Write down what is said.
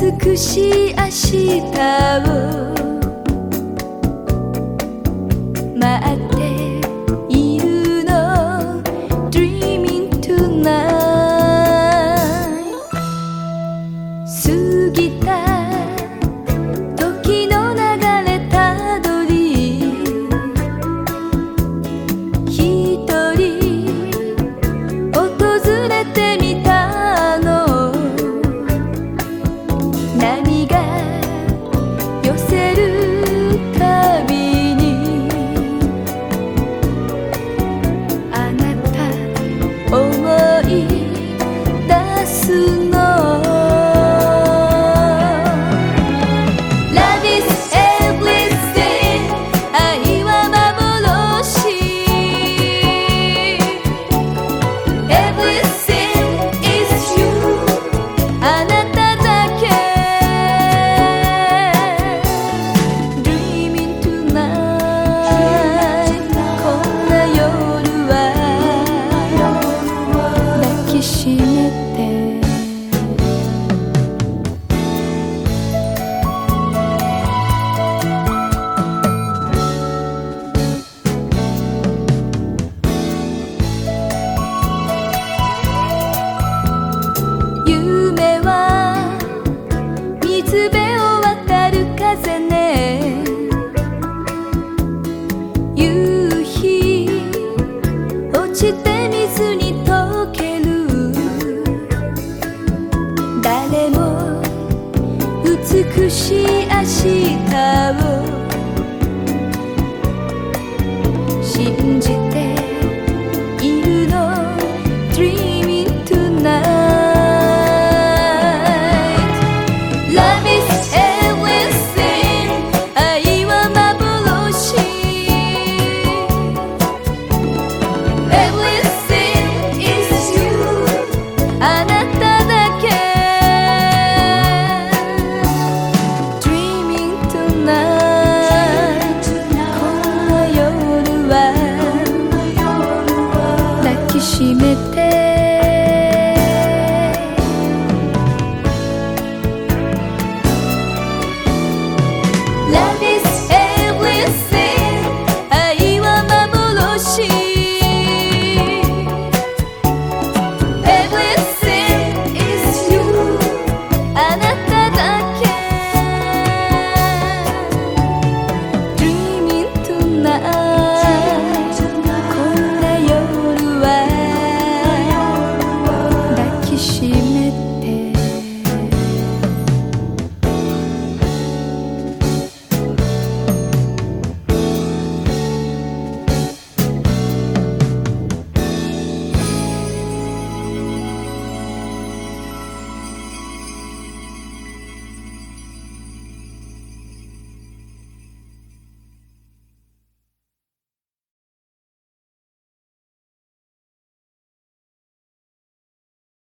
美しい明日を。待っているの。Dreaming tonight 過ぎた時の流れたどり。一人訪れてみた。しめてし明日を信じているの Dreaming tonight Love is everything 愛は幻 Everything is you 可。